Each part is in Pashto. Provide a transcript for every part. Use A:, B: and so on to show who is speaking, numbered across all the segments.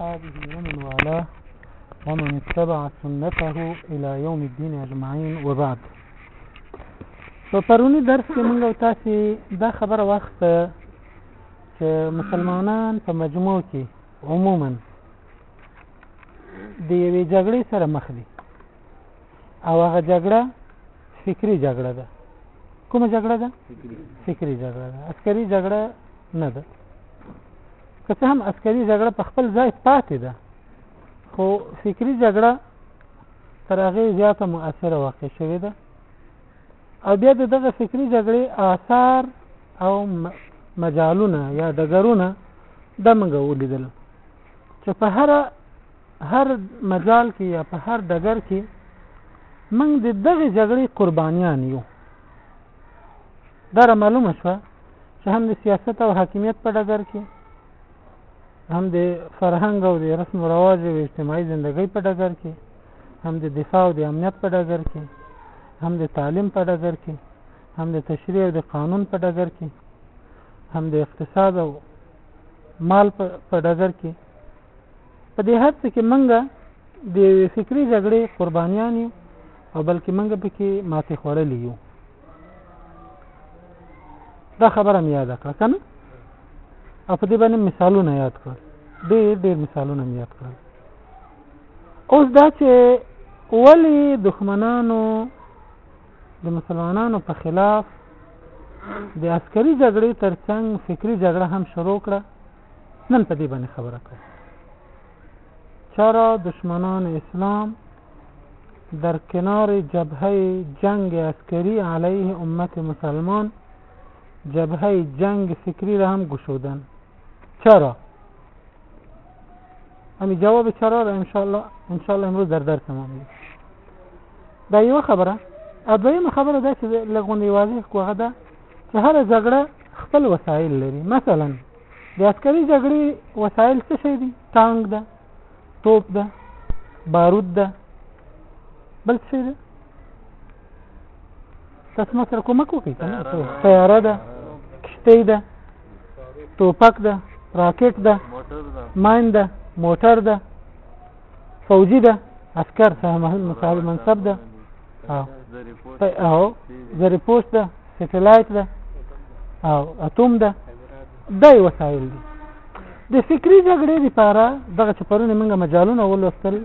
A: وأصحابه ومن والاه ومن اتبع سنته إلى يوم الدين أجمعين وبعد په پرونی درس کې موږ او تاسو دا خبره واخته چې مسلمانان په مجموع کې عموما د یوې جګړې سره مخ دي او هغه جګړه فکری جګړه ده کومه جګړه ده فکری جګړه ده عسکري جګړه نه ده که څه هم عسکري جګړه په خپل ځای پاتې ده خو فکری جګړه تر هغه زیاته مؤثره واقع شوې ده او بیا د دغه فکری جګړې آثار او مجالونه یا ډګرونه د موږ ولیدل چې په هر هر مجال کې یا په هر ډګر کې موږ د دغه جګړې قربانیان یو دا معلومه شوه چې هم د سیاست او حاکمیت په ډګر کې هم د فرهنګ او د رسم و رواج او اجتماعي زندګۍ په ډګر کې هم د دفاع او د امنیت په ډګر کې هم د تعلیم په ډګر کې هم د تشریع او د قانون په ډګر کې هم د اقتصاد او مال په ډګر کې په دې هر څه کې منګه د یوې فکري جګړې قربانیان یو او بلکې منګه پکې ماتې خوړلې یو دا خبره مې یاده کړه کنه او په دې باندې مثالونه یاد کړ ډېر ډېر مثالونه مې یاد کړل اوس دا چې ولی دښمنانو د مسلمانانو په خلاف د عسکري جګړې ترڅنګ فکری جګړه هم شروع کړه نن په دې باندې خبره کوم چرا دشمنان اسلام در کنار جبهه جنگ عسکری علیه امت مسلمان جبهه جنگ فکری را هم گشودن چرا همین جواب چرا را انشالله انشالله امروز در درس ما میگه دا یو خبره دویمه خبره دا چې لغونی واضح کوه دا هره جګړه خپل وسایل لري مثلا د عسکري جګړې وسایل څه شي دي ټانک ده توپ ده بارود ده بل څه ده تاسو ما سره کومک وکړئ طیاره ده کشتۍ ده توپک ده راکټ ده ماین ده موټر ده فوجي ده عسكر صاحب صاحب منصب ده او او زری پوسټ ده سټلایټ ده او اتوم ده دای وسایل دي د فکری جګړې لپاره دغه چې پرونه موږ مجالونه ولوستل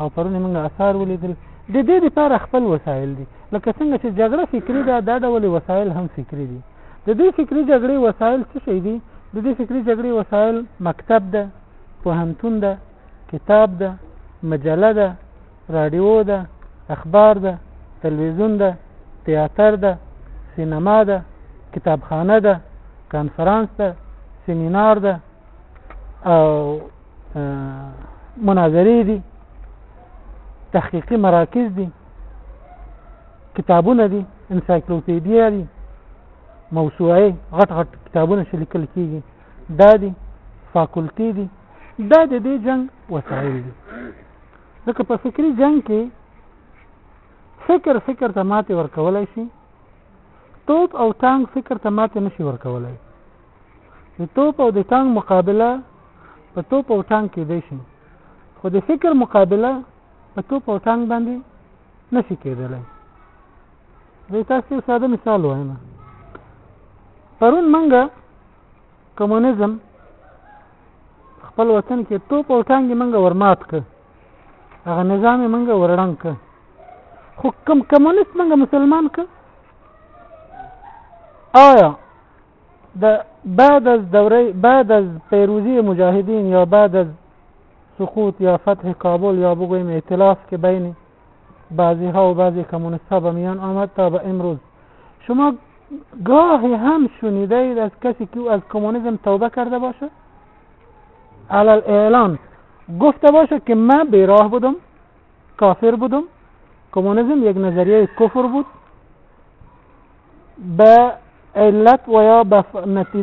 A: او پرونه موږ اثار ولیدل د دې لپاره خپل وسایل دي لکه څنګه چې جګړه فکری ده دا ډول وسایل هم فکری دي د دې فکری جګړې وسایل څه شي دي د دې فکری جګړې وسایل مکتب ده پوهنتون ده کتاب ده مجله ده رادیو ده اخبار ده تلویزیون ده تیاتر ده سینما ده کتابخانه ده کانفرنس ده سیمینار ده او مناظرې دي تحقیقي مراکز دي کتابونه دي انسایکلوپیډیا دي موسوعه غټ غټ کتابونه چې لیکل کیږي دا دي فاکولټي دي دا د دې جنگ وسایل دي ځکه په فکری جنگ کې فکر فکر ته ماته ورکولای شي توپ او ټانګ فکر ته ماته نشي ورکولای د توپ او د ټانګ مقابله په توپ او ټانګ کې دی شي خو د فکر مقابله په توپ او ټانګ باندې نشي کېدلی زه تاسو ساده مثال وایم پرون منګه کمونیزم خپل وطن کې توپ او ټانګې منګه ورمات ک هغه نظام منګه ورړنګ ک خو کم کمونیست منګه مسلمان ک آیا د بعد از دوره بعد از پیروزی مجاهدین یا بعد از سقوط یا فتح کابل یا بگویم ائتلاف که بین بعضی ها و بعضی کمونیست ها به میان آمد تا به امروز شما گاهی هم شنیده اید از کسی که از کمونیزم توبه کرده باشه علال اعلان گفته باشه که من بیراه بودم کافر بودم کمونیزم یک نظریه کفر بود به علت و یا به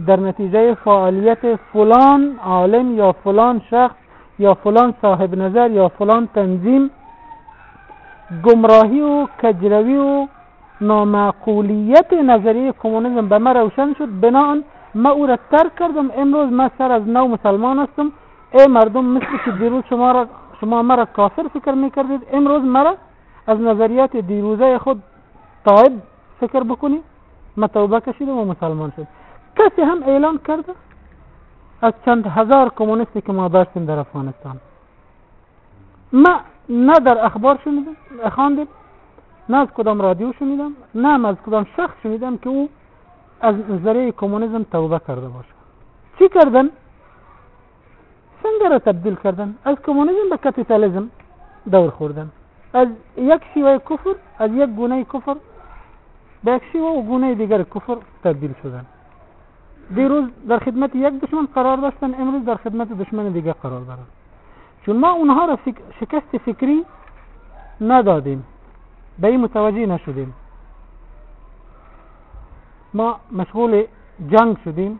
A: در نتیجه فعالیت فلان عالم یا فلان شخص یا فلان صاحب نظر یا فلان تنظیم گمراهی و کجروی و نامعقولیت نظریه کمونیسم به من روشن شد بناهن ما او را ترک کردم امروز ما سر از نو مسلمان هستم ای مردم مثل که دیروز شما را شما مرا کافر فکر میکردید امروز مرا از نظریات دیروزه خود طائب فکر بکنی من توبه کشیدم و مسلمان شد کسی هم اعلان کرده از چند هزار کمونیستی که ما داشتیم در افغانستان ما نه در اخبار شنیدم خواندم نه از کدام رادیو شنیدم نه از کدام شخص شنیدم که او از نظریه کمونیسم توبه کرده باشه چی کردن څنګه را تبدیل کردن از کمونیزم به کپیتالیزم دور خوردن از یک شیوه کفر از یک گونه کفر به یک شیوه و گونه دیگر کفر تبدیل شدن دیروز در خدمت یک دشمن قرار داشتن امروز در خدمت دشمن دیگر قرار دارن چون ما اونها را فک... شکست فکری ندادیم به این متوجه نشدیم ما مشغول جنگ شدیم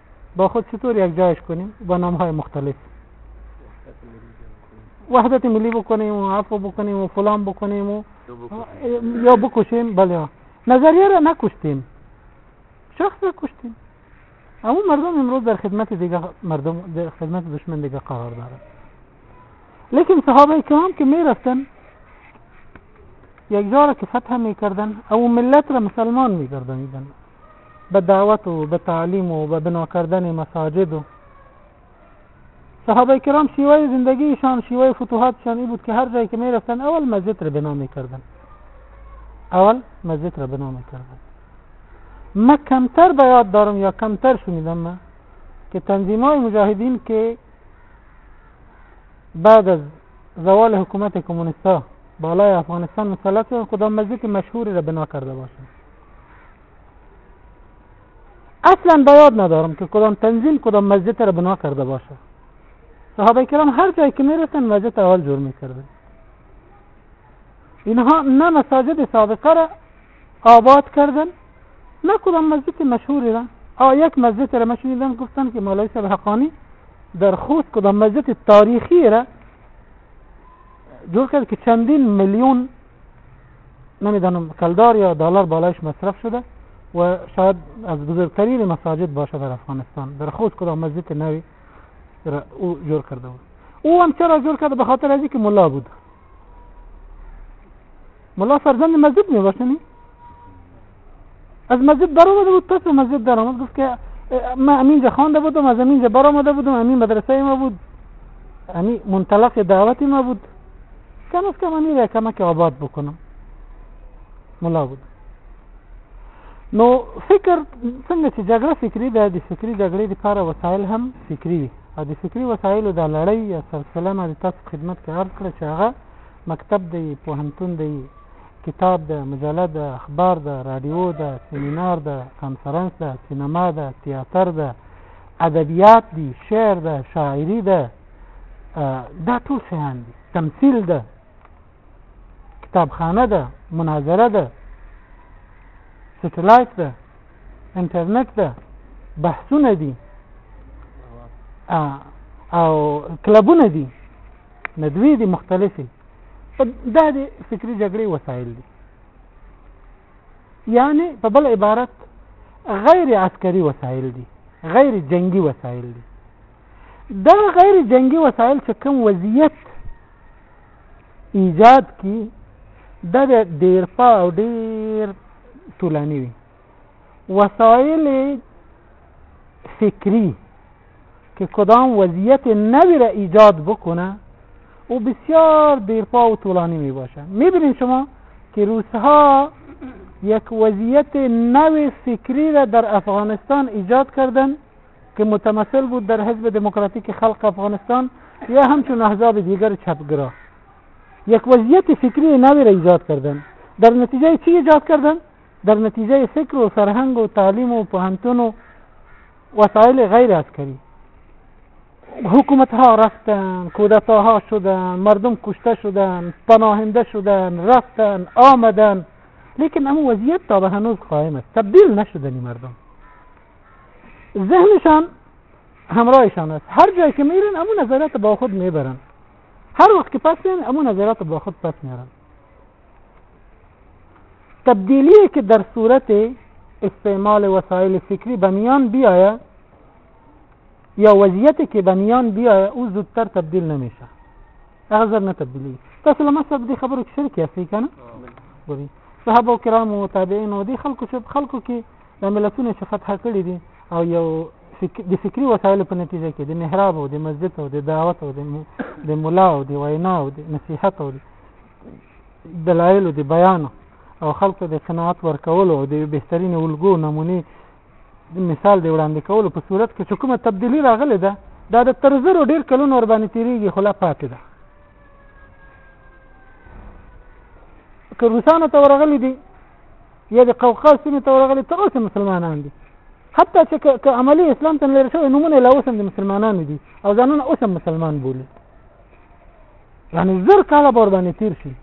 A: با خود چطور یک جایش کنیم با نام های مختلف وحدت ملی بکنیم و عفو بکنیم و فلان بکنیم و یا بکشیم بله نظریه را نکشتیم شخص را کشتیم اما مردم امروز در خدمت دیگه مردم در خدمت دشمن دیگه قرار دارد لیکن صحابه کرام که می رفتن یک جا را که فتح می کردن او ملت را مسلمان می گردنیدن به دعوت و به تعلیم و به بنا کردن مساجد و صحابه کرام شیوه زندگیشان شیوه فتوحاتشان این بود که هر جایی که می رفتن اول مسجد را بنا می کردن اول مسجد را بنا می کردن من کمتر به یاد دارم یا کمتر شنیدم من که تنظیم های مجاهدین که بعد از زوال حکومت کمونیستا بالای افغانستان مسلط شدن کدام مسجد مشهوری را بنا کرده باشند اصلا به یاد ندارم که کدام تنظیم کدام مسجد را بنا کرده باشه صحابه کرام هر جایی که میرسن مسجد اول جور میکردن اینها نه مساجد سابقه را آباد کردن نه کدام مسجد مشهوری را آ یک مسجد را مشنیدن گفتن که مولای صاحب حقانی در خوست کدام مسجد تاریخی را جور کرد که چندین میلیون نمیدانم کلدار یا دلار بالایش مصرف شده و شاید از بزرگترین مساجد باشه در افغانستان در خوست کدام مسجد نوی او جور کرده بود او هم چرا جور کرده به خاطر از که ملا بود ملا فرزند مسجد می باشه نی از مسجد بر آمده بود پس به مسجد در آمد گفت که من همینجا خوانده بودم از همینجا بر آمده بودم همین مدرسه ما بود همین منطلق دعوت ما بود کم از کم همین را کمک آباد بکنم ملا بود نو فکر څنګه چې جګړه فکری ده د فکری جګړې لپاره وسایل هم فکری وي او د فکری وسایلو د لړۍ یا سلسله ما د تاسو خدمت کې عرض کړه چې هغه مکتب دی پوهنتون دی کتاب ده، مجله ده، اخبار ده، راډیو ده، سیمینار ده، کنفرانس ده، سینما ده، تیاتر ده، ادبیات دي، شعر ده، شاعري ده، دا ټول شیان دي، تمثیل ده، کتابخانه ده، مناظره ده، سټلایټ ده، انټرنیټ ده، بحثونه دي او کلبونه دي. ندوی دي مختلفي دا د فکری جګړې وسایل دي یعنی په بل عبارت غیر عسکري وسایل دي غیر جنگي وسایل دي دا غیر جنگي وسایل چې کوم وضعیت ایجاد کی دا ډیر پا او ډیر طولانی وي وسایل فکری که کدام وضعیت نوی را ایجاد بکنه او بسیار دیرپا و طولانی می باشه میبینید شما که روسها یک وضعیت نوی فکری را در افغانستان ایجاد کردن که متمثل بود در حزب دموکراتیک خلق افغانستان یا همچون احزاب دیگر چپگرا یک وضعیت فکری نوی را ایجاد کردن در نتیجه چی ایجاد کردن؟ در نتیجه فکر و فرهنګ و تعلیم و پوهنتون و وسایل غیر عسکری حکومت ها رفتن کودتا ها شدن مردم کشته شدن پناهنده شدن رفتن آمدن لیکن اما وضعیت تا به هنوز قائم است تبدیل نشدن مردم ذهنشان همراهشان است هر جایی که میرن امو نظرات با خود میبرن هر وقت که پس میرن امو نظرات با خود پس میرن تبدیلی که در صورت استعمال وسایل فکری به میان بیایه یا وضعیتی که به میان بیایه او زودتر تبدیل نمیشه هغه زر نه تبدیلی تاسو لمه سره دې خبرو کې شرک یاستئ کنه وری صحابه کرام او تابعین او دې خلکو شپ خلکو کې د ملتونو چې فتح کړي دي او یو فکر د فکری وسایلو په نتیجه کې د محراب او د مسجد او د دعوت او د مولا او د وینا او د نصیحت او دلایل او د بیان او خلکو د قناعت ورکولو او د بهترین الګو نمونې مثال دی وړاندې کولو په صورت کې چې کومه تبدیلی راغلی ده دا د تر زرو ډیر کلونو ور باندې تیریږي خو لا پاتې ده که روسانو ته ورغلي دي یا د قوقاز سیمې ته ورغلي تر اوسه مسلمانان دي حتی چې که عملی اسلام ته لري شوی نمونه لا اوس هم د مسلمانانو دي او ځانونه اوس هم مسلمان بولي یعنی زر کاله بر باندې تیر شي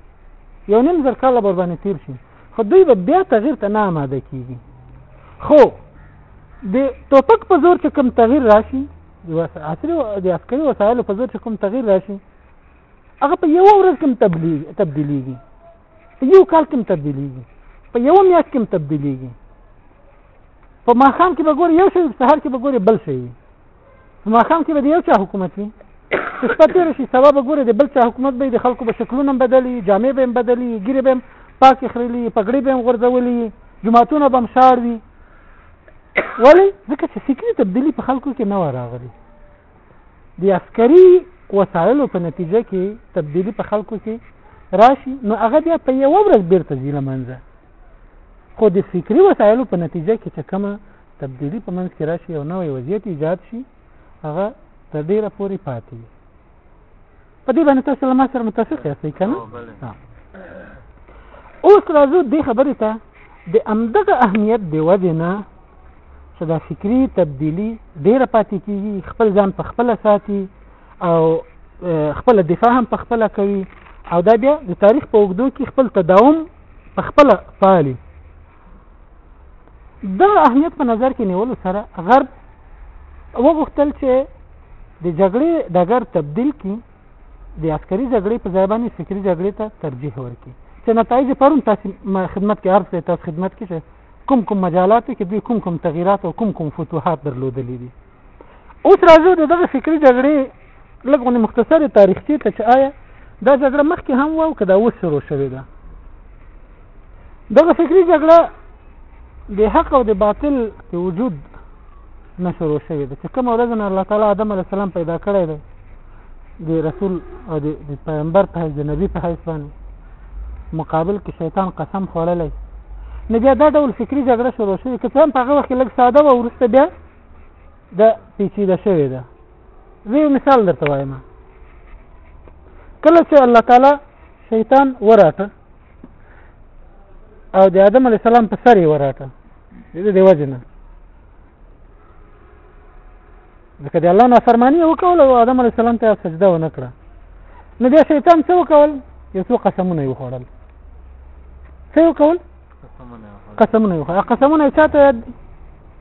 A: یو نیم زر کاله بر باندې تیر شي خو دوی به بیا تغییر ته نه آماده کیږي خو د توپک په زور چې کوم تغییر راشي د عصري د عسکري وسایلو په زور چې کوم تغییر راشي هغه په یو ورځ کوم تبدیلیږي په یو کال کې تبدیلیږي په یو میاشت کې تبدیلیږي په ماخام کې به ګوري یو شی سهار کې به ګوري بل شی په ماخام کې به یو چا حکومت وي چې شپه تېره شي سبا به ګوري د بل چا حکومت به د خلکو به شکلونه هم بدلي جامې به هم بدلي ګیرې به هم پاکې خرېلي پګړې به هم غورځولي جوماتونه به هم شاړ وي ولې ځکه چې فکري تبدیلي په خلکو کې نه وه راغلي د عسکري وسایلو په نتیجه کې تبدیلی په خلکو کې راشي نو هغه بیا په یو ورځ بیرته ځي لمنځه خو د فکری وسایلو په نتیجه کې چې کومه تبدیلی په منځ کې راشي او نوې وضعیت ایجاد شي هغه تر ډیره پورې پاتې په دې باندې تاسو له ما سره متفق یاستئ که نه اوس راځو دې خبرې ته د همدغه اهمیت د وجې نه چې دا فکري تبدیلي ډېره پاتې کېږي خپل ځان په خپله ساتي او خپله دفاع هم په خپله کوي او دا بیا د تاریخ په اوږدو کې خپل تداوم په خپله پالي دغه اهمیت په نظر کې نیولو سره غرب وغوښتل چې د جګړې ډګر تبدیل کړي د عسکري جګړې په ځای باندې فکري جګړې ته ترجیح ورکړي چې نتایج پرون تاسو خدمت کې عرض کړئ تاسو خدمت کې کوم کوم مجالاتو کې دوی کوم کوم تغییرات او کوم کوم فتوحات درلودلې دي اوس راځو د دغه فکری جګړې لږ غونې مختصرې تاریخچې ته چې آیا دا جګړه مخکې هم وه او که دا اوس شروع شوې ده دغه فکری جګړه د حق او د باطل د وجود نه شروع شوې ده چې کومه ورځ نه الله تعالی آدم علیه السلام پیدا کړی دی د رسول او د پیغمبر په حیث د نبی په حیث باندې مقابل کې شیطان قسم خوړلی نو بیا دا ډول فکری جګړه شروع شوې که څه هم په هغه وخت کې لږ ساده وه وروسته بیا دا پیچیده شوی ده زه یو مثال درته وایم کله چې الله تعالی شیطان وراټه او د آدم علی السلام په سر یې وراټه دې دی وجنه ځکه د الله نافرمانی وکول او آدم علی السلام ته سجده و نکړه نو بیا شیطان څه وکول یو څو قسمونه یې وخوړل څه وکول قسمونه یې وخوړل قسمونه یې چاته یاد دي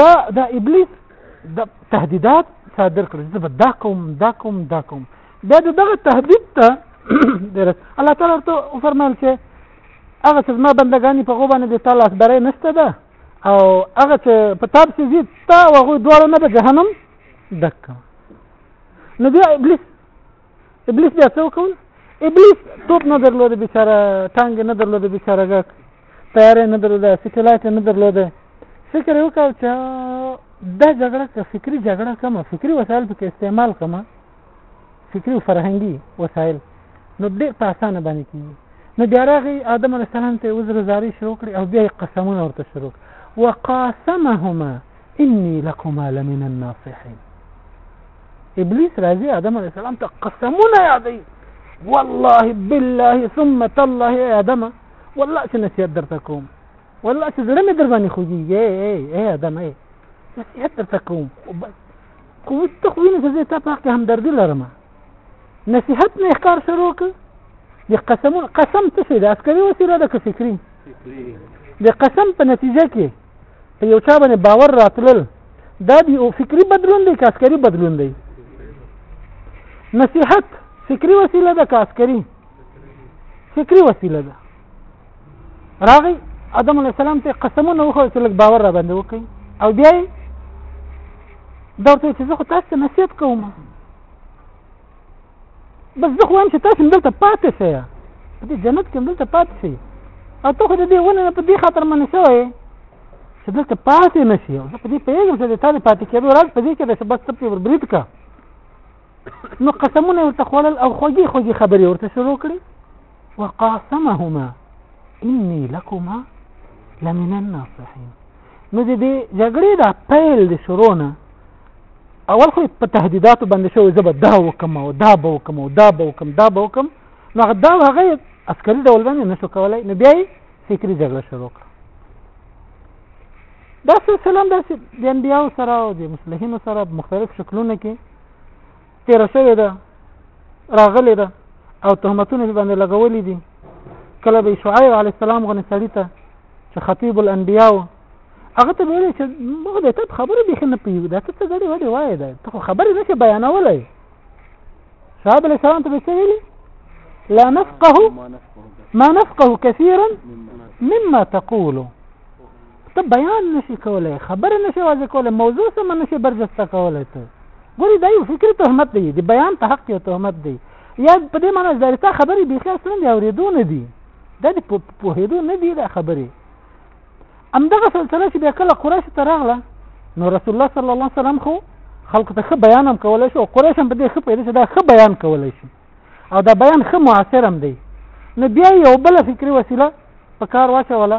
A: دا دا ابلیس د تهدیدات صادر کړل زه به دا کوم دا کوم دا کوم دا دغه تهدید ته درس الله تعالی ورته فرمایل چې هغه چې ما بندگانی په غو باندې د تعالی اخبارې نشته ده او هغه چې په تاب سي زیات تا او غو دوړو نه به جهنم دک نو بیا ابلیس ابلیس بیا څه وکول ابلیس توپ نه درلود بیچاره ټانګ نه درلود بیچاره ګک تیارې نه درلوده سټلایټ نه درلوده فکر یې وکړ چې دا جګړه که فکري جګړه کمه فکري وسایل پکې استعمال کمه فکري او فرهنګي وسایل نو ډېر په اسانه باندې کېږي نو بیا راغی آدم علیه السلام ته عذر زاری شروع کړي او بیا یې قسمونه ورته شروع وقاسمهما إني لكما لمن الناصحين ابلیس راځي آدم علیه السلام ته قسمونه یادوي والله بالله ثم تالله ای آدم والله چې نصیحت درته کوم والله چې زړه مې در باندې خوږېږي ای ای آدم ای نصیحت درته کوم خو اوس ته خو وینې چې زه تا په حق کې همدردي لرم نصیحت نه ښکار شروع کړ د قسمون قسم څه شي د عسکري وسیله ده که فکري د قسم په نتیجه کې په یو چا باندې باور راتلل دا دی او فکری بدلون دی که عسکري بدلون دی نصیحت فکری وسیله ده که عسکري فکری وسیله ده راغی ادم علی السلام ته قسمونه وخوړل چې لږ باور را باندې وکړي او بیا یې دا ورته چې زه خو تاسو ته نصیحت کوم بس زه خو وایم چې تاسو دلته پاتې شئ په دې جنت کې دلته پاتې شئ او ته خو د دې ونه نه په دې خاطر منې شوی یې چې دلته پاتې نه شي زه په دې پوهېږم چې د تا د پاتې کېدو راز په دې کې ده چې بس ته پرې وربرید کړه نو قسمونه یې ورته خوړل او خوږې خوږې خبرې ورته شروع کړې وقاسمهما إني لكما لمن الناصحين نو د دې جګړې دا پیل د شروع نه اول خو په تهدیداتو باندې شوی زه به دا وکم او دا به وکم او دا به وکم دا به وکم نو هغه دا هغه عسکري ډول باندې نشو کولای نو بیا یې فکري جګړه شروع کړه دا سلسله هم داسې د انبیاو سره او د مصلحینو سره مختلف شکلونه کې تیر شوی ده راغلی ده او تهمتونه باندې لګولې دي کله به شعیب علی السلام غو سړی ته چې خطیب الانبیاء هغه ته ویل چې موږ د ته خبره به نه پیو دا ته څه غړي وړي وای دا ته خبره نشي بیانولای شعیب علی السلام ته څه ویلي لا نفقه ما نفقه كثيرا مما تقوله ته بیان نشي کولای خبره نشي واضح کولای موضوع سم نشي برجسته کولای ته ګوري دا یو فکری تهمت دی د بیان په حق یو تهمت دی یا په دې معنی چې دا خبرې بیخي اصلا د اورېدو نه دي دا د پوهېدو نه دي دا خبرې همدغه سلسله چې بیا کله قریشو ته راغله نو رسول الله صلی الله علیه وسلم خو خلکو ته ښه بیان هم کولی شي او قریش هم په دې ښه پوهېده چې دا ښه بیان کولی شي او دا بیان ښه موثر هم دی نو بیا یو بله فکري وسیله په کار واچوله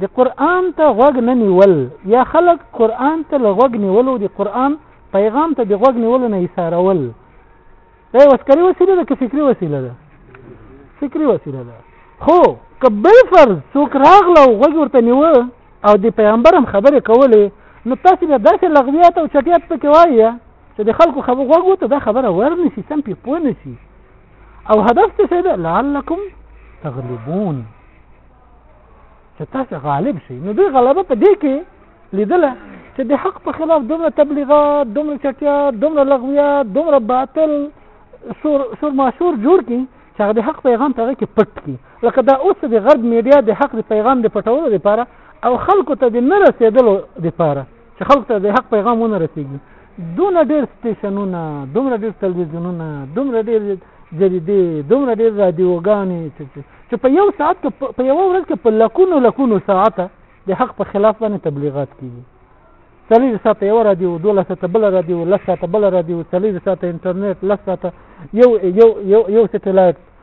A: د قران ته غوږ نه نیول یا خلک قران ته له غوږ نیولو د قران پیغام ته د غوږ نیولو نه ایثارول دا یو عسکري وسیله ده که فکري وسیله ده فکري وسیله ده خو که بل فرض څوک راغله او غوږ ورته نیوه او د پیغمبر هم خبرې کولې نو تاسو به داسې لغویات او چټیات پکې وایي چې د خلکو خبر غوږ وته دا خبره ورنشي سم پې پوه نشي او هدف څه دی لعلکم تغلبون چې تاسو غالب شئ نو دوی غلبه په دې کې لیدله چې د حق په خلاف دومره تبلیغات دومره چټیا دومره لغویات دومره باطل سور سور ماشور جوړ کړي چې هغه د حق پیغام ته کې پټ کړي لکه دا اوس د غرب میډیا د حق د پیغام د پټولو لپاره او خلکو ته د نه رسیدلو لپاره چې خلکو ته د حق پیغام ونه رسېږي دونه ډېر سټېشنونه دومره ډېر تلویزیونونه دومره ډېر جریدې دومره ډېر رادیوګانې چې په یو ساعت کې په یو ورځ کې په لکونو لکونو ساعته د حق په خلاف باندې تبلیغات کیږي څلور ساعته یو رادیو دوله ساعته بل رادیو لس ساعته بل رادیو څلور ساعته انټرنیټ لس ساعته یو یو یو یو سټلایټ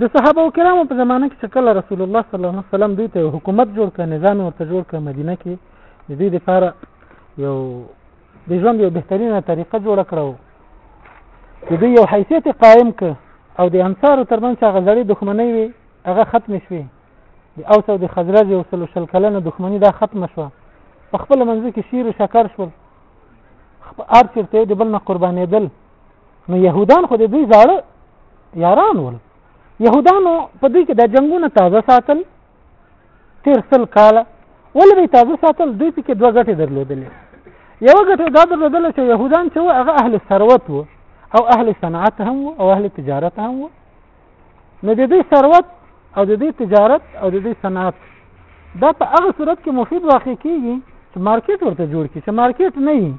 A: د صحابه کرامو په زمانه کې چې کله رسول الله صلی الله علیه وسلم دوی ته یو حکومت جوړ کړ نظام ورته جوړ کړ مدینه کې د دوی لپاره یو د ژوند یو بهترینه طریقه جوړه کړو د دوی یو حیثیت قائم ک او د انصارو ترمنځ چې هغه زړې دښمنۍ وي هغه ختم شوي د اوس او د خزرج یو سلو شل کلنه دښمني دا ختم شوه په خپل منځ کې شیر او شکر شول هر چیرته د بل نه قربانېدل نو يهودان خو د دوی زاړه یاران ول يهودانو په دوی کې د جنگونه تازه ساتل تیر سل کاله ولې به تازه ساتل دوی پکې دوه ګټې درلودلې یو ګټه دا درلودله چې يهودان چې هغه اهل ثروت وو او اهل صنعت هم وو او اهل تجارت هم وو نو د دوی ثروت او د دوی تجارت او د دوی صنعت دا په هغه صورت کې مفید واقع کیږي چې مارکیټ ورته جوړ کړي چې مارکیټ نه وي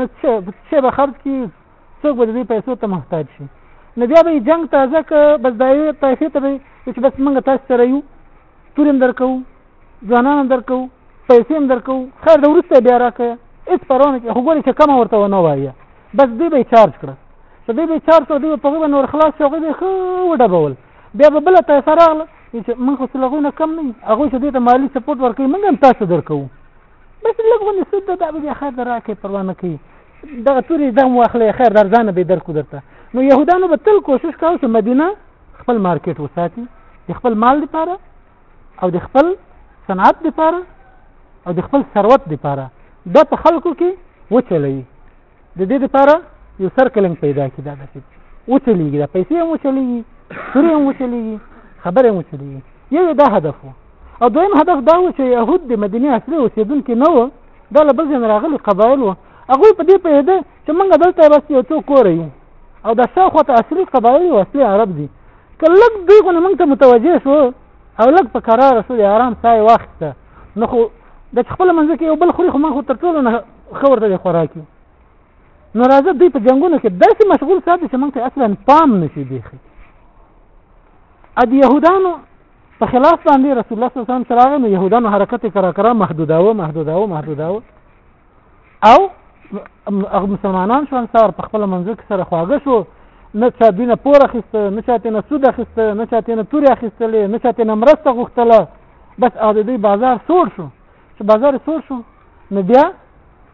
A: نو څه به خرج کی څوک به د دوی پیسو ته محتاج شي نو بیا به جنگ تازه که بس دایو طایفې ته به چې بس موږ تاسو سره یو تورې هم درکوو ځوانان هم درکوو پیسې هم درکوو خیر د وروسته بیا راکړه هېڅ پروا نه کوي خو ګورې چې کمه ورته ونه وایه بس دوی به یې چارج کړه چې دوی به یې چارج کړه دوی به په هغوی به نور خلاص شي هغوی به یې ښه وډبول بیا به بله پیسه راغله چې موږ خو څه له هغوی نه کم نه یو هغوی چې دوی ته مالي سپورټ ورکوي موږ هم تاسو درکوو بس لږ غونې سود ده دا به بیا خیر د راکړې پروا نه کوي دغه تورې دغه واخلې خیر درځانه به درکو درته نو يهودانو به تل کوشش کاوه چې مدینه خپل مارکیټ وساتي د خپل مال لپاره او د خپل صنعت لپاره او د خپل ثروت لپاره دا په خلکو کې وچلوي د دې لپاره یو سرکلنګ پیدا کړي دا داسې وچلېږي دا پیسې هم وچلېږي سورې هم وچلېږي خبرې هم وچلېږي یو دا هدف و او دویم هدف دا و چې یهود د مدینې اصلي اوسېدونکي نه وو دا له بل ځای راغلي قبایل وو هغوی په دې پوهېده چې موږ دلته بس یو څو کوره یو او د شاوخوا ته اصلي قبایل او اصلي عرب دي که لږ دوی غونه موږ ته متوجه شو او لږ په قرار شو د آرام سای واخیسته نو خو د خپل منځ کې یو بل خوري خو ما خو تر ټولو نه خبر ته خوراکي نو راځه دوی په جنگونو کې داسې مشغول ساتي چې موږ ته اصلا پام نشي بیخي ا د يهودانو په خلاف باندې رسول الله صلی الله علیه وسلم سره نو يهودانو حرکت کرا کرا محدوداوه محدوداوه محدوداوه او هغه مسلمانان شو انصار په خپل منځ کې سره خواږه شو نه چا دینه پور اخیسته نه چا تینه سود اخیسته نه چا تینه توري اخیستلې نه چا تینه مرسته غوښتله بس هغه د دوی بازار سوړ شو چې بازار سوړ شو نو بیا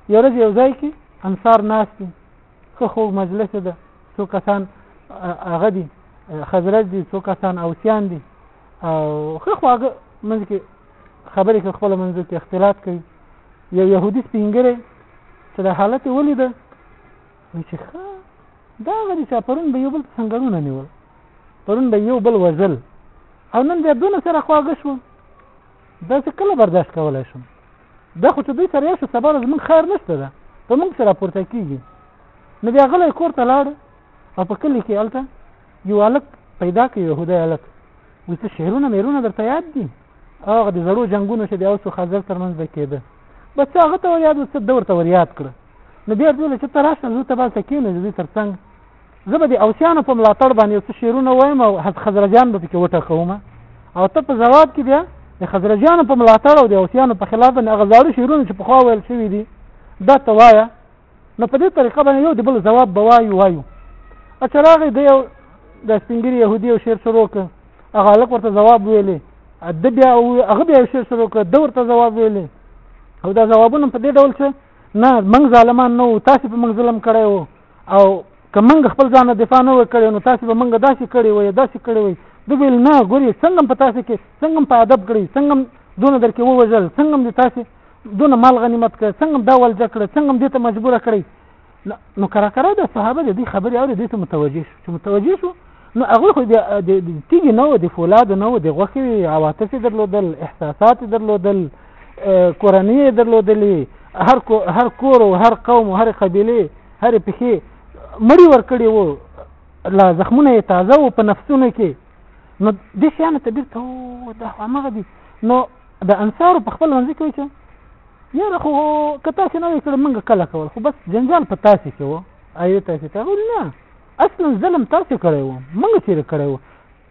A: یو ورځ یو ځای کې انصار ناست دي ښه خوږ مجلس ده څو کسان هغه دي خزرج دي څو کسان اوسیان دي او ښه خواږه منځ کې خبرې خپل منځ کې اختلاط کوي یو يهودي سپینګری چې د حالت ولید نو چې ښه دا غري چې پرون به یو بل څنګهونه نیول پرون به یو بل وزل او نن بیا دونه سره خواږه شو دا څه کله برداشت کولای شم دا خو چې دوی سره یو شو سبا زمونږ خیر نشته ده په موږ سره پورته کیږي نو بیا غلی کور ته لاړ او په کلي کې هلته یو هلک پیدا کړ یهودی هلک وایي څه شعرونه میرونه درته یاد دي او هغه د زړو جنگونو چې د اوس او خزر ترمنځ به کېده بس څه هغه ته ور یاد څه دور ته ور یاد کړه نو بیا ټول چې ته راشه زه ته به څه کېنه زه تر څنګ زه به د اوسیانو په ملاتړ باندې څه شعرونه وایم او حضرت خزرجان به پکې وټکوم او ته په جواب کې بیا د خزرجانو په ملاتړ او د اوسیانو په خلاف نه غزاړو شعرونه چې په خوا ویل شوی دي دا ته وایه نو په دې طریقه باندې یو د بل ځواب به وایو وایو اچھا راغی د یو د سپینګری يهودي یو شعر شروع کړ هغه لک ورته ځواب ویلې د بیا هغه بیا یو شعر شروع کړ د ورته ځواب ویلې او دا ځوابونه په دې ډول چې نه موږ ظالمان نه وو تاسو په موږ ظلم کړی وو او که موږ خپل ځان دفاع نه وکړو نو تاسو به موږ داسې کړی وي داسې کړی وي د ویل نه ګوري څنګه په تاسو کې څنګه په ادب کړی څنګه دونه درکې ووجل څنګه د تاسو دونه مال غنیمت کړ څنګه دا ول جکړه څنګه دې ته مجبور کړی نو کرا کرا د صحابه د دې خبرې اورې دې ته متوجه شو چې متوجه شو نو هغه خو د تیږي نه و د فولاد نه و د غوښې عواطف درلودل احساسات درلودل کورنۍ درلودلې هر کو هر کور او هر قوم او هر قبيله هر پخې مړی ور کړی وو لا زخمونه یې تازه وو په نفسونو کې نو د شیانو ته بیرته دا همغه دي نو د انصارو په خپل منځ کې وایي چې یاره خو که تاسې نه وایي کړی موږ کله کول خو بس جنجال په تاسې کې و آیا تاسې ته ویل نه اصلا ظلم تاسې کړی و موږ چېرې کړی و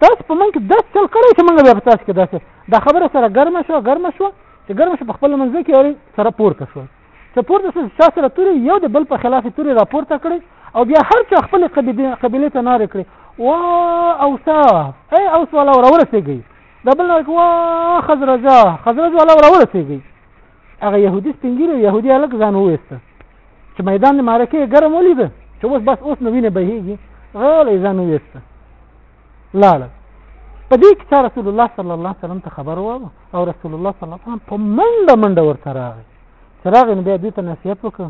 A: تاسو په موږ کې داسې چل کړی چې موږ بیا په تاسو کې داسې دا خبره سره ګرمه شوه ګرمه شوه چې ګرمه شوه په خپل منځ کې اوري سره پورته شوه چې پورته شوه چا سره توري یو د بل په خلاف توري راپورته کړي او بیا هر چا خپل قبیله ته نارې کړي وا اوصاف ای اوس والا ورورسېږي د بل نه کوه خزرجا خزرج والا ورورسېږي هغه يهودي سپینګیري يهودي هلک ځان وویسته چې میدان د معرکې ګرم ولید چې اوس بس اوس نو وینه بهیږي غلی ځان وویسته لاړه په دې کې چې رسول الله صلی الله علیه وسلم ته خبر و او رسول الله صلی الله علیه وسلم په منډه منډه ورته راغی چې راغی نو بیا دوی ته نصیحت وکړ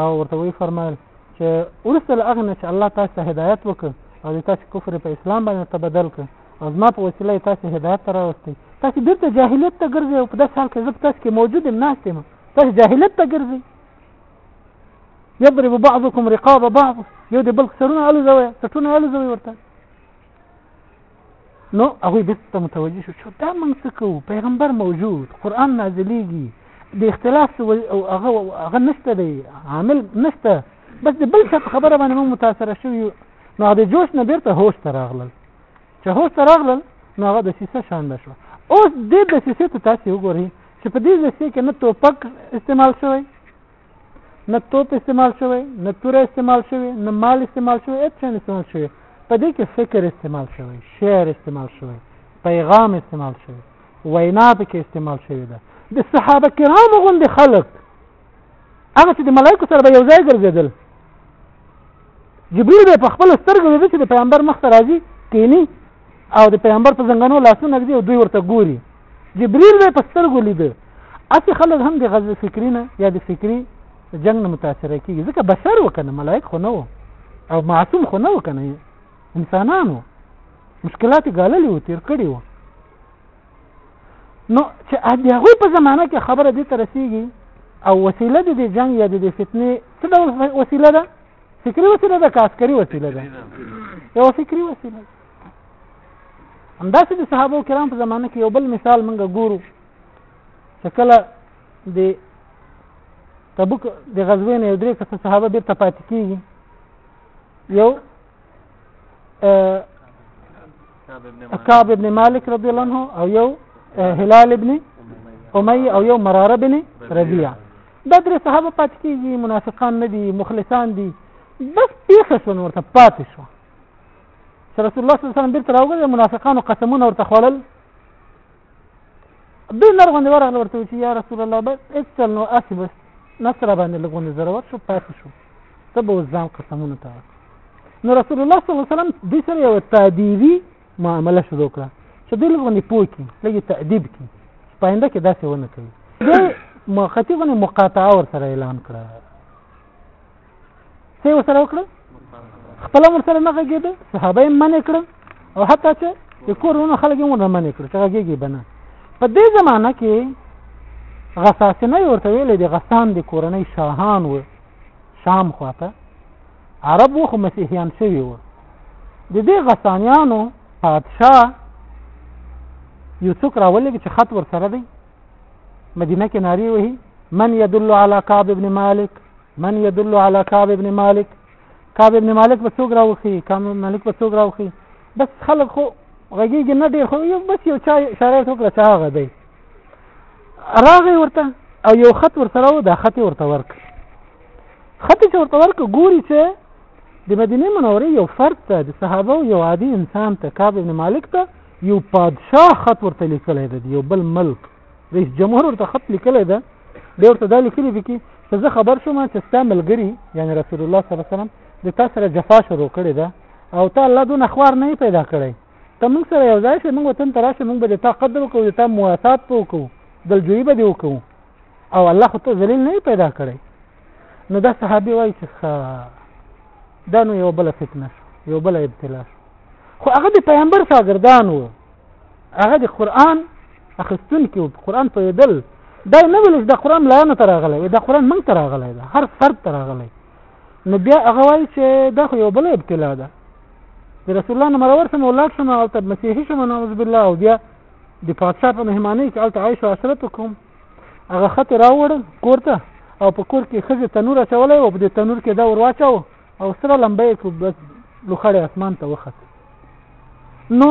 A: او ورته وی فرمایل چې ورسره هغه نه چې الله تاسو هدایت وکړ او تاسو کفر په اسلام باندې تبدل کړ او زما په وسیله یې تاسې هدایت ته راوستئ تاسې بیرته جاهلیت ته ګرځئ او په داسې حال کې زه په تاسو کې موجود یم ناست یم تاسې جاهلیت ته ګرځئ یضرب بعضکم رقاب بعض یو د بل سرونه الوزوي سټونه الوزوي ورته نو هغه بیرته متوجه شو چې دا موږ څه کوو پیغمبر موجود قران نازلېږي د اختلاف او هغه هغه نشته دی عامل نشته بس د بل شخص خبره باندې موږ متاثر شو نو د جوش نه بیرته هوش ته راغلل چې هوس ته راغلل نو هغه د سیسه شانده شو اوس دې د سیسې ته تاسو وګورئ چې په دې ځای کې نه توپک استعمال شوی نه توپ استعمال شوی نه توره استعمال شوی نه مال استعمال شوی هیڅ شی استعمال شوی په دې کې فکر استعمال شوی شعر استعمال شوی پیغام استعمال شوی وینا پکې استعمال شوی ده د صحابه کرامو غوندې خلک هغه چې د ملایکو سره به یو ځای ګرځېدل جبريل به په خپل سترګو ویده چې د پیغمبر مخ ته راځي کینی او د پیغمبر په زنګنو لاسونه ږدي او دوی ورته ګوري جبريل به په سترګو لیده اسی خلک هم د غزل فکری نه یا د فکری جنگ نه متاثر کیږي ځکه بشر وکنه ملائک خو نه او معصوم خو نه وکنه انسانانو مشکلات غاللی و تیر کړی و نو چې د هغوی په زمانه کې خبره دې ته رسېږي او وسیله د دې جنګ یا د دې فتنې څه ډول وسیله ده فکري وسیله ده که عسکري وسیله ده یو فکري وسیله ده همداسې د صحابه کرام په زمانه کې یو بل مثال موږ ګورو چې کله د تبوک د غزوې نه یو درې کسه صحابه بیرته پاتې کیږي یو کعب ابن مالک رضی الله عنه او یو هلال ابن امیه او یو مراره بن ربیعه دا درې صحابه پاتې کیږي منافقان نه دي مخلصان دي بس پیښه شو ورته پاتې شو چې رسول الله صلی الله علیه وسلم بیرته راوګرځي منافقانو قسمونه ورته خوړل دوی نرغوندې ورغله ورته چې یا رسول الله بس اچل نو اسی بس نصر باندې لګوندې ضرورت شو پاتې شو ته به اوس ځان قسمونو ته نو رسول الله صلی الله علیه وسلم دوی سره یو تعدیبي معامله شروع کړه چې دوی لږ باندې پوه کړي لږ تعدیب کړي چې په آینده کې داسې ونه کوي دوی موقتي غونې مقاطعه ورسره اعلان کړه څه ورسره وکړه خپل ورسره نه غږېده صحابه یې منع کړه او حتی چې د کورونو خلک هم ورنه منې کړو چې غږېږي به نه په دې زمانه کې غساسنه ورته ویلې د غسان د کورنۍ شاهان و شام خواته عرب و خو مسیحیان شوي و د دې غسانیانو پادشاه یو څوک راولېږي چې خط ورسره دی مدینه کې ناری وهي من يدل على كعب بن مالك من يدل على كعب ابن مالك کعب ابن مالک به څوک راوخي کعب ابن مالک به څوک راوخي بس خلک خو غږیږي نه ډېر خو یو بس یو چا اشاره وکړه چې هغه دی راغی ورته او یو خط ورسره و دا خط ورته ورک خط چې ورته ورک ګوري چې د مدینه منورې یو فرد ته د صحابه یو عادي انسان ته کعب ابن مالک ته یو پادشاه خط ورته لیکلی دی یو بل ملک رئیس جمهور ورته خط لیکلی ده دی ورته دا لیکلي دي کې چې زه خبر شوم چې ستا ملګري یعنی رسول الله صلی الله علیه وسلم د تا سره جفا شروع کړې ده او تا الله دونه خوار نه پیدا کړی ته موږ سره یو ځای شې موږ وطن ته راشې موږ به د تا قدر وکړو د تا مواسات په وکړو دلجویي به دې وکړو او الله خو ته ذلیل نه پیدا کړی نو دا صحابي وایي چې ښه دا نو یو بل فتنه شو یو بل ابتلا شو خو هغه د پیغمبر شاګردان وو هغه د قران اخستونکي او قران په یدل دا نه ویل چې د قران ملایانو ته راغلی د قران موږ ته راغلی دا هر فرد ته راغلی نو بیا هغه وایي چې دا خو یو بل ابتلا ده د رسول الله مرور سم اولاد شمه او تب مسیحي شمه نعوذ بالله او بیا د پادشاه په مهمانۍ کې الته عايش او عشرت کوم هغه خط راوړل کور ته او په کور کې خځه تنور اچولې او په دې تنور کې دا ور واچاو او سره لمبه یې کو بس لوخړې اسمان ته وخت نو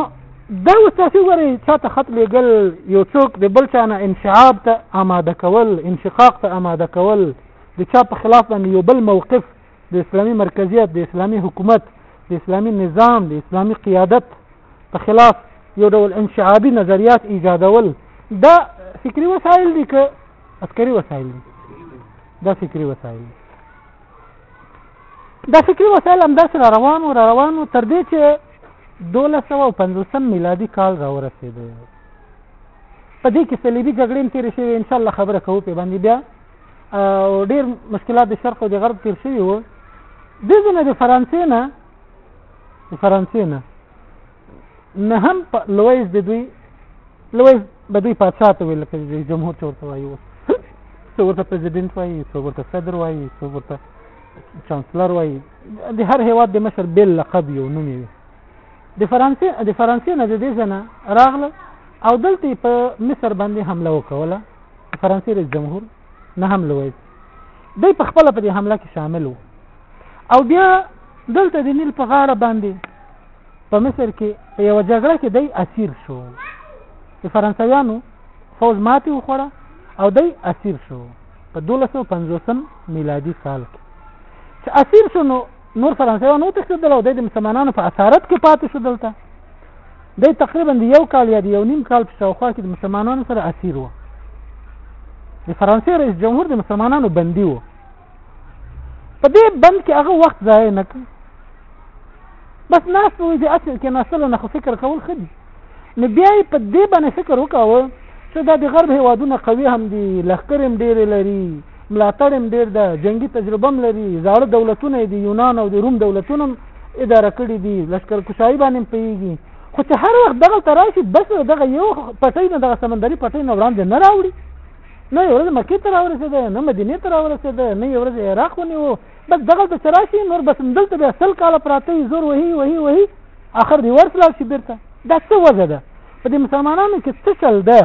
A: دا وساسي وری چاته خط لګل یو څوک د بل چانه انشعاب ته آماده کول انشقاق ته آماده کول د چا په خلاف باندې یو بل موقف د اسلامي مرکزیت د اسلامي حکومت د اسلامي نظام د اسلامي قیادت په خلاف یو ډول انشعابي نظریات ایجادول دا فکری وسایل دي که عسکري وسایل دي دا فکری وسایل دي دا فکری وسایل هم داسې را روان و را روان و تر دې چې دولس سوه او پنځوسم میلادي کال را ورسېدی په دې کې صلیبي جګړې هم تېرې شوې انشاءالله خبره کوو پرې باندې بیا او ډیر مشکلات د شرق او د غرب تیر شوي وو دغه نه د فرانسې نه د فرانسې نه نه هم لویز د دوی لویز به دوی پاتشاه ته ویل کېږي جمهور ته ورته وایي څو ورته پرزیدنت وایي څو ورته صدر وایي څو ورته چانسلر وایي د هر هیواد د مشر بل لقب یو نوم وي د فرانسې د فرانسې نه د دې ځنه راغله او دلته په مصر باندې حمله وکوله د فرانسې رئیس جمهور نهم لویس دی په خپل په دې حمله کې شامل وو او بیا دلته د نیل په غاړه باندې په مصر کې په یو جګړه کې دی اسیر شو د فرانسویانو فوج ماتې وخوړه او دی اسیر شو په 1250 میلادي کال کې چې اسیر شو نو نور فرانسویان وتښتېدل او د مسلمانانو په اسارت کې پاتې شو دلته دی تقریبا د یو کال یا د یو نیم کال په شاوخوا کې د مسلمانانو سره اسیر و د فرانسې رئیس جمهور د مسلمانانو بندي و په دې بند کې هغه وخت ضایع نه کړ بس ناس په وجه اصل کې ناسلو نه خو فکر کول ښه دي نو بیا یې په دې باندې فکر وکاوه چې دا د غرب هیوادونه قوي هم دي لښکر هم ډېرې لري ملاتړ هم ډیر ده جنگي تجربه هم لري زاړه دولتونه دي یونان او د روم دولتونه هم اداره کړي دي لشکر کشایي باندې هم پیږي خو چې هر وخت دغه تراشي بس دغه یو پټۍ نه دغه سمندري پټۍ نه وړاندې نه راوړي نه یو ورځ مکې ته راورسېده نه مدینې ته راورسېده نه یو ورځ عراق ونیو بس دغه ته راشي نور بس دلته بیا سل کاله پراته وي زور وهي وهي وهي اخر ریورس لاړ شي بېرته دا څه وجه ده په دې مسلمانانو کې څه چل ده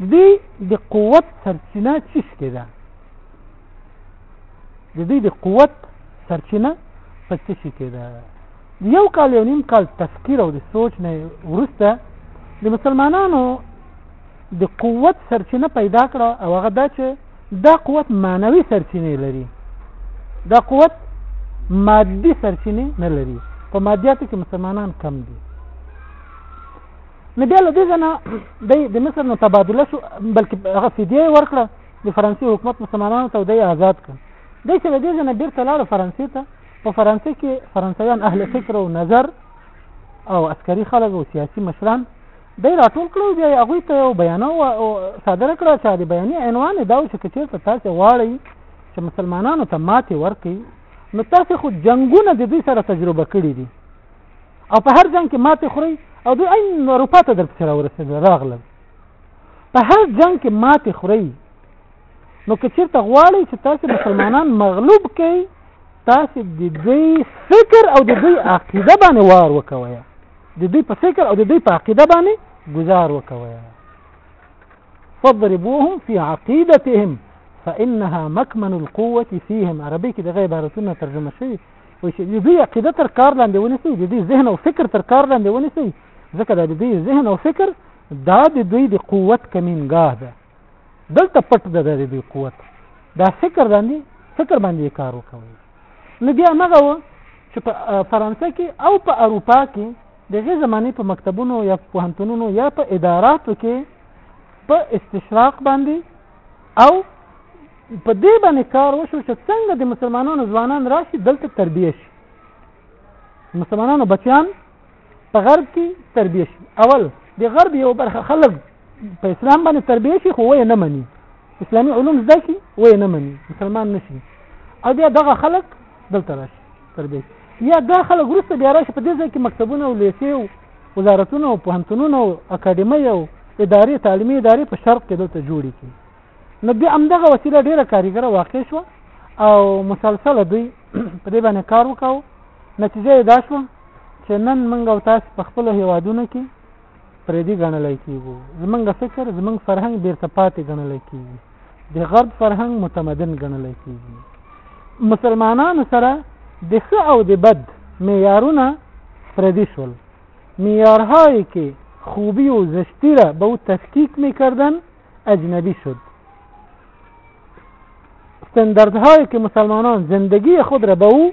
A: د دوی د قوت سرچینه چیشکې ده د دوی د قوت سرچینه په څه شي کې ده یو کال یو نیم کال تفکیر او د سوچ نه ورسته د مسلمانانو د قوت سرچینه پیدا کړه او هغه دا چې دا قوت معنوي سرچینه لري دا قوت مادي سرچینه نه لري په مادیاتو کې مسلمانان کم دي نو بیا له دې ځنه دی د مصر نه تبادله شو بلکې هغه فدیه ورکړه د فرانسې حکومت مسلمانانو ته دی آزاد کړ دی چې له دې ځنه بیرته لاړ فرانسې ته په فرانسې کې فرانسویان اهل فکر او نظر او عسکري خلک او سیاسي مشران دی راټول کړو بیا هغه ته یو بیان او صادره کړه چې د بیانې عنوان دا و چې کچېرته تاسو واړی چې مسلمانانو ته ماتې ورکړي نو تاسو خو جنگونه د دوی سره تجربه کړې دي او په هر جنگ کې ماته خوري او دوی عین اروپا ته درپسې راورسېدل راغلل په هر جنگ کې ماته خوري نو که چیرته غواړي چې تاسو مسلمانان مغلوب کړئ تاسو د دوی فکر او د دوی عقیده باندې وار وکوي د دوی په فکر او د دوی په عقیده باندې گزار وکوي فضربوهم في عقيدتهم فإنها مكمن القوة فيهم عربي کې دغه عبارتونه ترجمه شوي وایي چې د دوی عقیده تر کار لاندې ونیسئ د دوی ذهن او فکر تر کار لاندې ونیسئ ځکه دا د دوی ذهن او فکر دا د دوی د قوت کمینګاه ده دلته پټ ده د دوی قوت دا فکر باندې فکر باندې کار وکوي نو بیا هغه و چې په فرانسه کې او په اروپا کې دغه زمانه په مکتبونو یا پوهنتونونو یا په اداراتو کې په استشراق باندې او په دې باندې کار وشو چې څنګه د مسلمانانو ځوانان راشي دلته تربیه شي مسلمانانو بچیان په غرب کې تربیه شي اول د غرب یو برخه خلک په اسلام باندې تربیه شي خو وایي نه مني اسلامي علوم زده کړي وایي نه مني مسلمان نشي او بیا دغه خلک دلته راشي تر دې یا دا خلک وروسته بیا راشي په دې ځای کې مکتبونه او لیسې او وزارتونه او پوهنتونونه او اکاډمۍ او ادارې تعلیمي ادارې په شرق کې دلته جوړې کړي نو بیا همدغه وسیله ډېره کاریګره واقع شوه او مسلسله دوی په دې باندې کار وکاو نتیجه یې دا شوه چې نن موږ او تاسو په خپلو هیوادونو کې پردي ګڼلی کېږو زمونږ فکر زمونږ فرهنګ بېرته پاتې ګڼلی کېږي د غرب فرهنګ متمدن ګڼل کیږي مسلمانانو سره د ښه او د بد معیارونه پردي شول معیارهایی که خوبی و زشتی را به او تفکیک میکردن اجنبی شد استندردهایی که مسلمانان زندگی خود را به او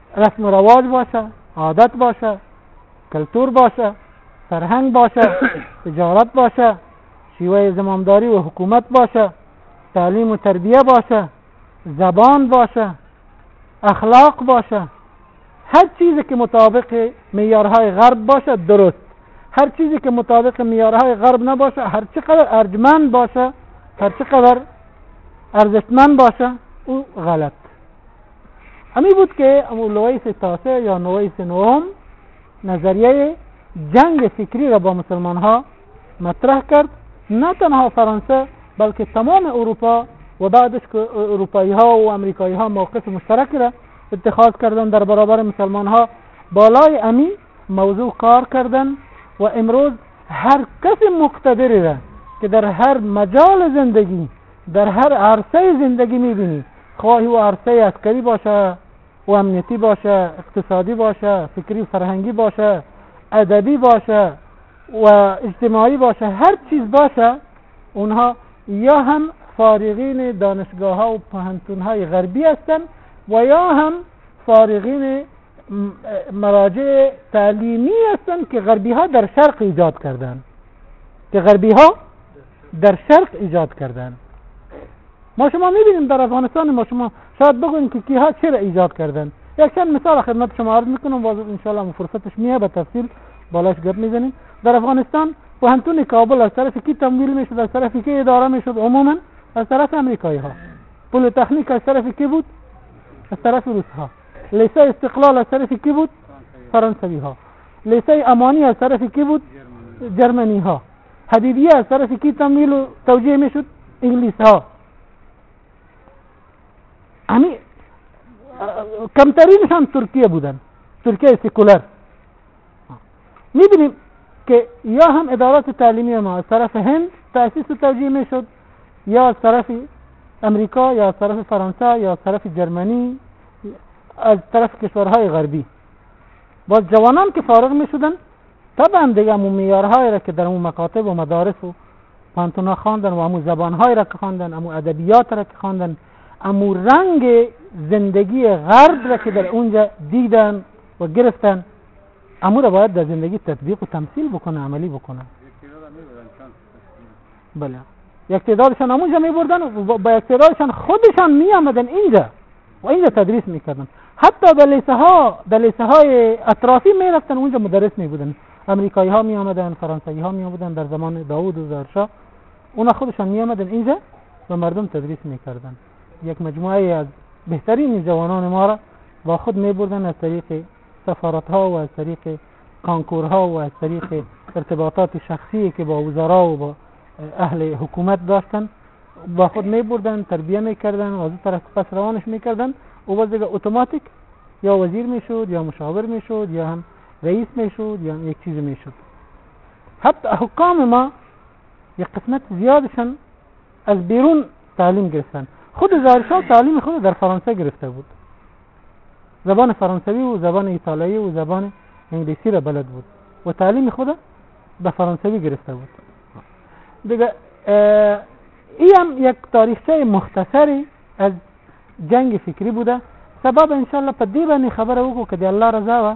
A: رسم و رواج باشه عادت باشه کلتور باشه فرهنگ باشه تجارت باشه شیوه زمامداری و حکومت باشه تعلیم و تربیه باشه زبان باشه اخلاق باشه هر چیزی که مطابق میارهای غرب باشه درست هر چیزی که مطابق میارهای غرب نباشه هر چقدر ارجمند باشه هر چقدر ارزشمند باشه او غلط همی بود که لویس تاسع یا نویس نوم نظریه جنگ فکری را با مسلمان ها مطرح کرد نه تنها فرانسه بلکه تمام اروپا و بعدش که اروپایی ها و امریکایی ها موقف مشترک را اتخاذ کردن در برابر مسلمان ها بالای امی موضوع کار کردن و امروز هر کس مقتدری را که در هر مجال زندگی در هر عرصه زندگی میبینی خواه او عرصه عسکری باشه او امنیتی باشه اقتصادی باشه فکری و فرهنگی باشه ادبی باشه و اجتماعی باشه هر چیز باشه اونها یا هم فارغین دانشگاه ها و پهنتون های غربی هستند و یا هم فارغین مراجع تعلیمی هستند که غربی ها در شرق ایجاد کردن که غربی ها در شرق ایجاد کردن ما شما میبینیم در افغانستان ما شما شاید بگوین که کیها چرا ایجاد کردن یک چند مثال خدمت شما عرض میکنم باز انشاءالله فرصتش میه به تفصیل بالاش گپ میزنیم در افغانستان پوهنتون کابل از طرف کی تمویل میشد از طرف کی اداره میشد عموما از طرف امریکایی ها پل تکنیک از طرف کی بود از طرف روس ها لیسه استقلال از طرف کی بود فرانسوی ها لیسه امانی از طرف کی بود جرمنی ها حدیدیه سره سکی تمویل و توجیه می شد انگلیس ها همی کمترینش هم ترکیه بودن ترکیه سیکولر میبینیم که یا هم ادارات تعلیمی ما از طرف هند تأسیس و توجیه میشد یا از طرف امریکا یا از طرف فرانسه یا از طرف جرمنی از طرف کشورهای غربی باز جوانان که فارغ می شدن طبعا دیگه امون میارهایی را که در امون مکاتب و مدارس و پانتونا خواندن و امون زبانهایی را که خواندن امون ادبیات را که خواندن امون رنگ زندگی غرب را که در اونجا دیدن و گرفتن امور باید در زندگی تطبیق و تمثیل بکنه عملی بکنه بله اقتدارشان همونجا میبردن و با اقتدارشان خودشان میامدن اینجا و اینجا تدریس میکردن حتی در لیسه ها در لیسه های اطرافی میرفتن اونجا مدرس میبودن امریکایی ها میامدن فرانسوی ها میامدن در زمان داوود و زرشا اونا خودشان میامدن اینجا و مردم تدریس میکردن یک مجموعه از بهترین جوانان ما را با خود میبردن از طریق سفارت ها و از طریق کانکورها و از طریق ارتباطات شخصی که با وزرا و با اهل حکومت داشتن با خود می بردن تربیه می کردن و از اون طرف پس روانش می کردن و باز دیگه اتوماتیک یا وزیر می شد یا مشاور می شد یا هم رئیس می شد یا هم یک چیز می شد حتی حکام ما یک قسمت زیادشان از بیرون تعلیم گرفتن خود زارشا تعلیم خود در فرانسه گرفته بود زبان فرانسوی و زبان ایتالایی و زبان انگلیسی را بلد بود و تعلیم خود به فرانسوی گرفته بود دیگه این هم یک تاریخچه مختصری از جنگ فکری بوده سبب انشاءالله په دې باندې خبره وکړو که د الله رضا وه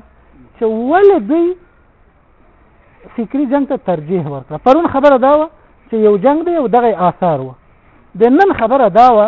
A: چې ولې دوی فکری جنگ ته ترجیح ورکړه پرون خبره دا وه چې یو جنگ دی او دغه آثار وه د نن خبره دا وه